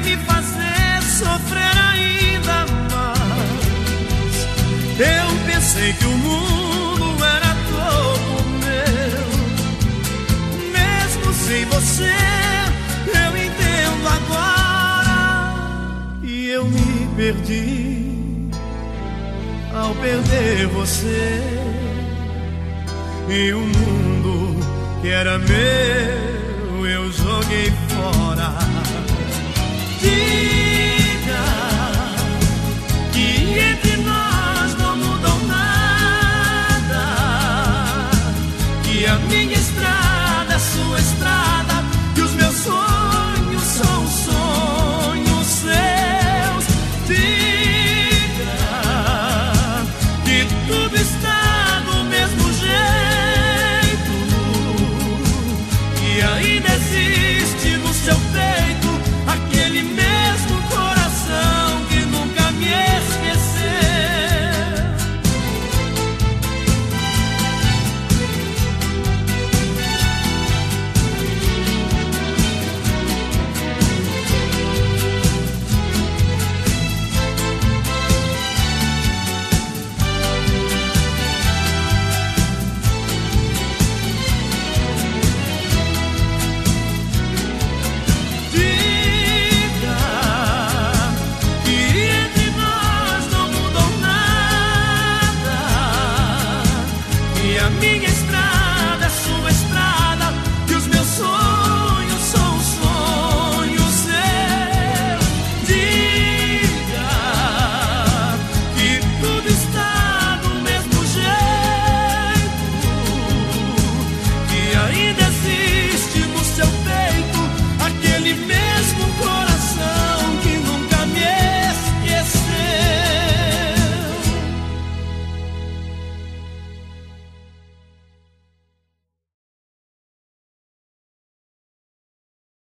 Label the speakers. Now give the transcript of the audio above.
Speaker 1: me fazer sofrer ainda mais. Eu pensei que o mundo era todo meu. Mesmo sem você, eu entendo agora. E eu me perdi ao perder você. E o mundo que era meu, eu joguei fora. see. minha esperança.